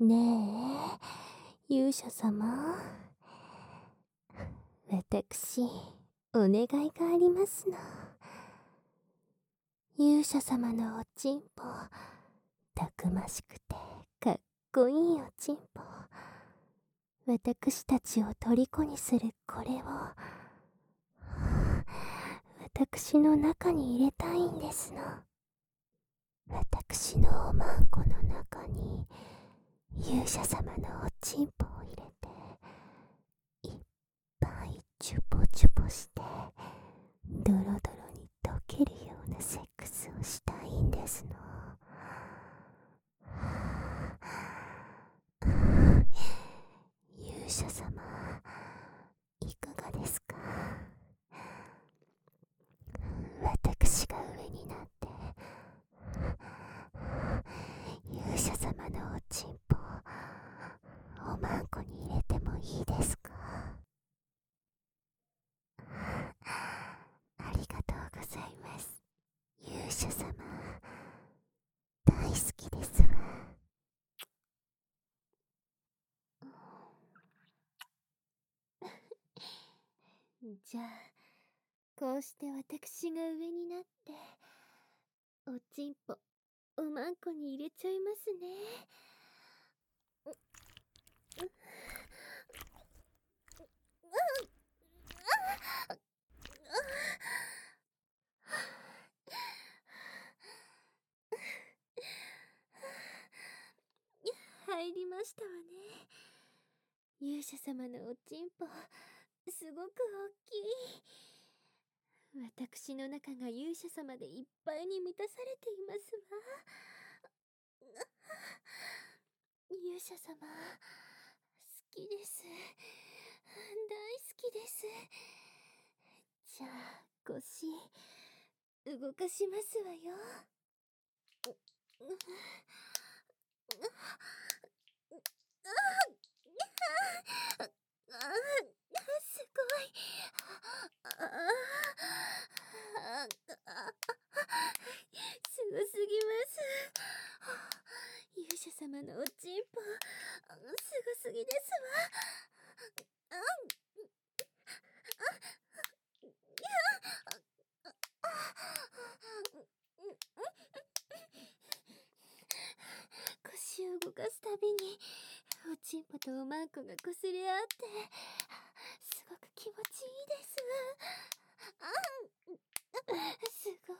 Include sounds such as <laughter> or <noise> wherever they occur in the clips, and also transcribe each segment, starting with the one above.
ねえ、勇者様。私、お願いがありますの。勇者様のおちんぽ、たくましくてかっこいいおちんぽ。私たちを虜にするこれを、私の中に入れたいんですの。私のおまんこの中に、勇者様のおちんぽを入れて、いっぱいチュポチュポして、ドロドロに溶けるようなセックスをしたいんですの。勇者様、いかがですか？私が上になって勇者様のおちんぽおまんこに入れてもいいですかありがとうございます勇者様大好きですわじゃあこうして私が上になっておちんぽおまんこに入れちゃいますね。入りましたわね。勇者様のおちんぽ。すごく大きい。私の中が勇者様でいっぱいに満たされていますわ。勇者様好きです。大好きです。じゃあ腰動かしますわよ。す <laughs> いすごすぎます勇者様のおちんぽすごすぎですわ腰を動かすたびにおちんぽとおまんこがこすれ合ってすごく気持ちいいです。あすごい。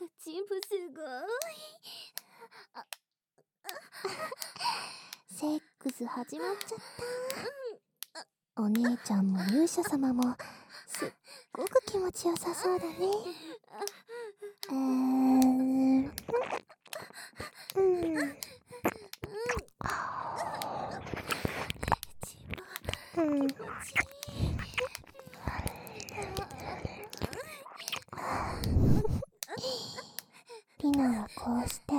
おちんぽすごい。セックス始まっちゃったお姉ちゃんも勇者様もすっごく気持ちよさそうだねえー、うんうん。リナはこうして。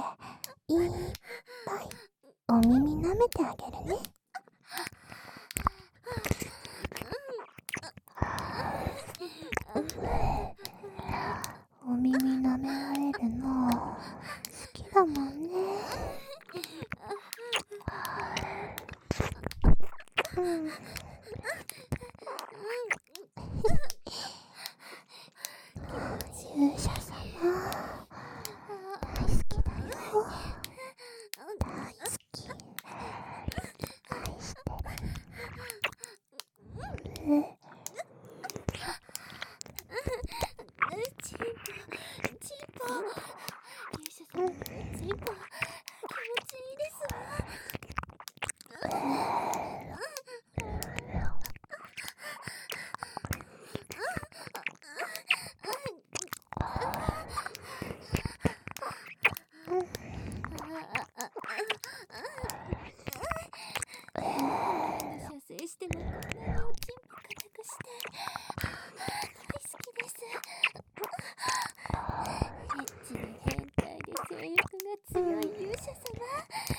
嗯谁懂強い勇者様。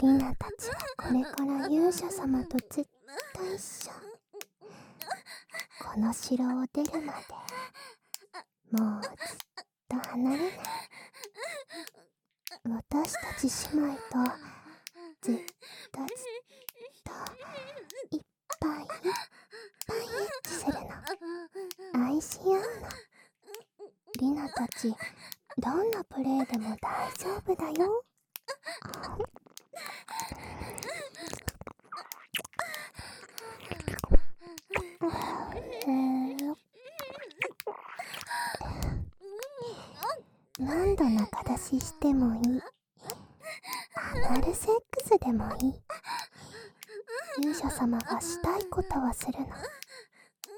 ピナたちはこれから勇者様と絶対一緒。この城を出るまでもうずっと離れない。私たち姉妹とずっとずっといっぱいいっぱいエッチするの。愛し合うの。リナたちどんなプレーでも大丈夫だよ。様がしたいことはするの。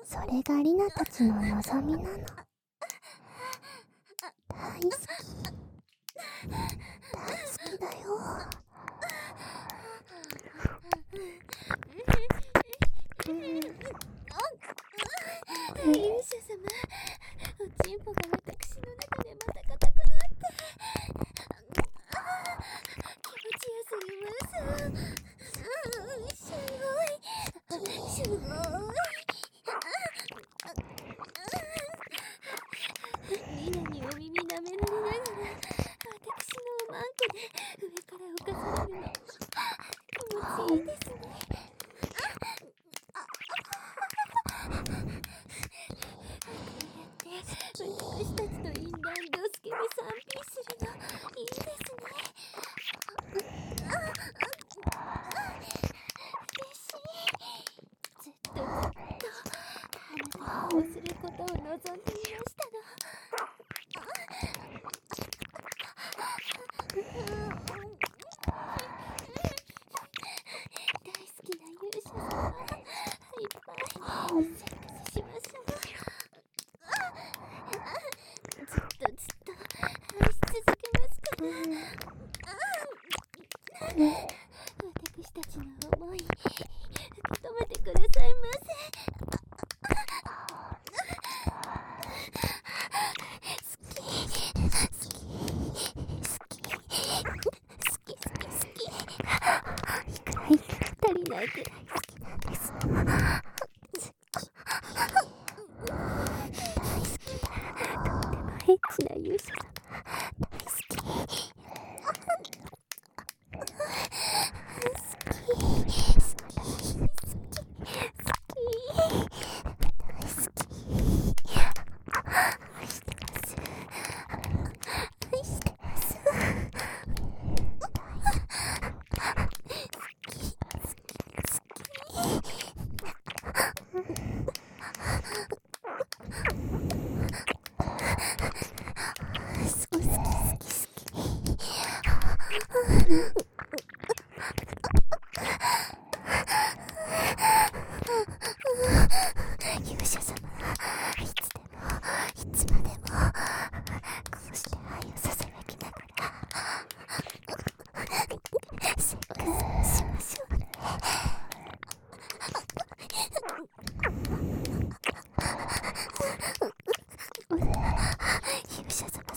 それがリナたちの望みなの。大好き。大好きだよ。うん、勇者様らゆうさ месяцем.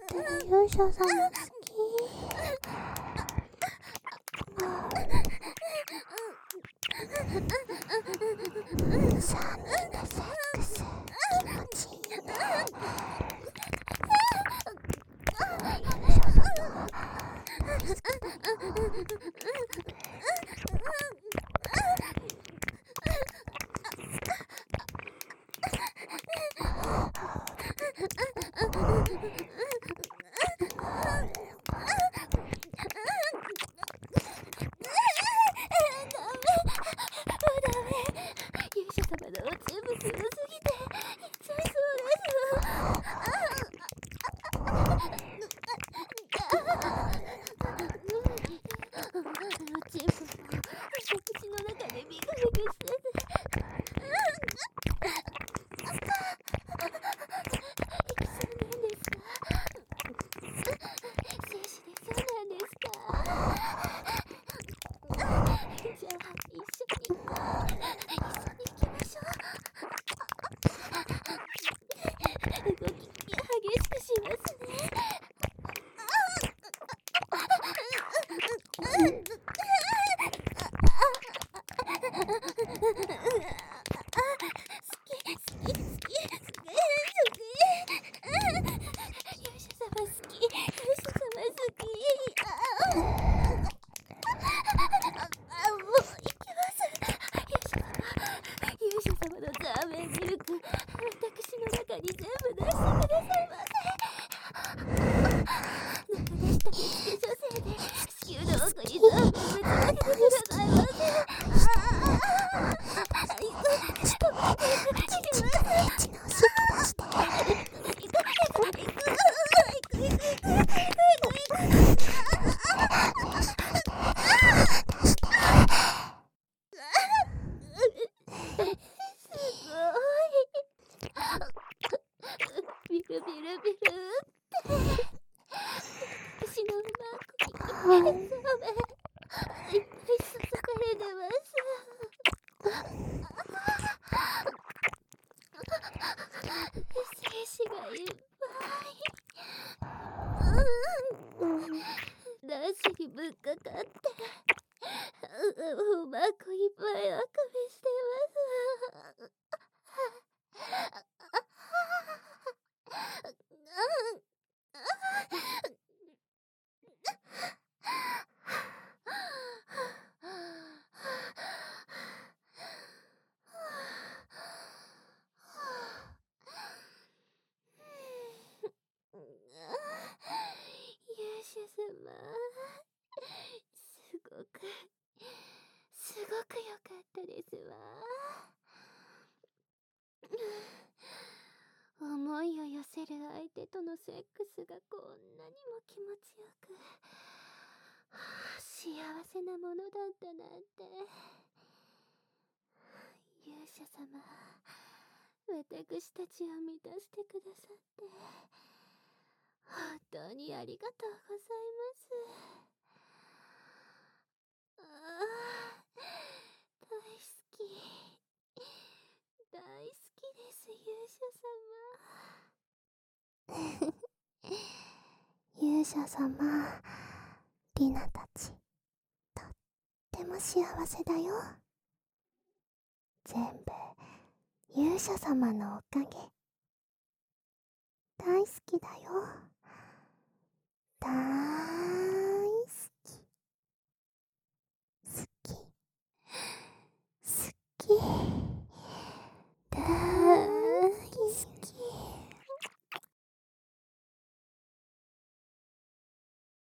ってね、よいしょ。<laughs> 精子がいっぱい。うん。シュにぶっかかって。うまくいっぱいあくったなんて。勇者様私たちを満たしてくださって本当にありがとうございます。ああ大好き。大好きです勇者様。<laughs> 勇者様リナたち。ても幸せだよ。全部勇者様のおかげ。大好きだよ。大好き。好き。好き。大好き。